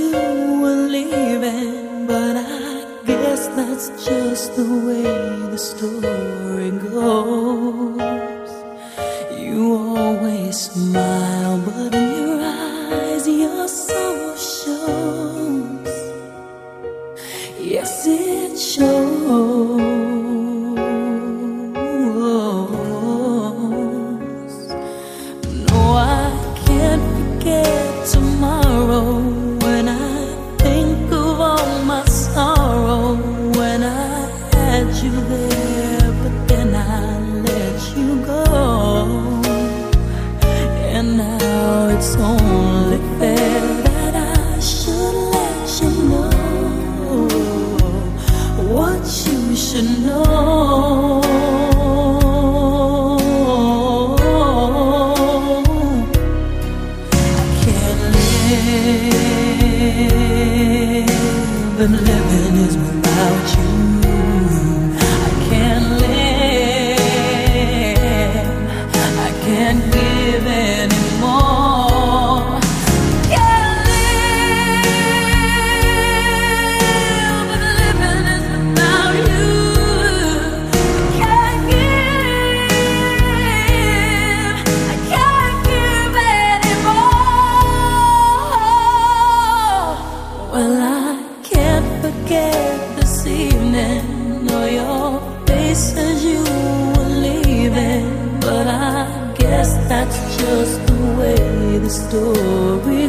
you were leaving, but I guess that's just the way the story goes. You always smile, but in your eyes, you're so. It's only fair that I should let you know what you should know. Can't live, living is without you. Forget this evening or your face as you were leaving, but I guess that's just the way the story.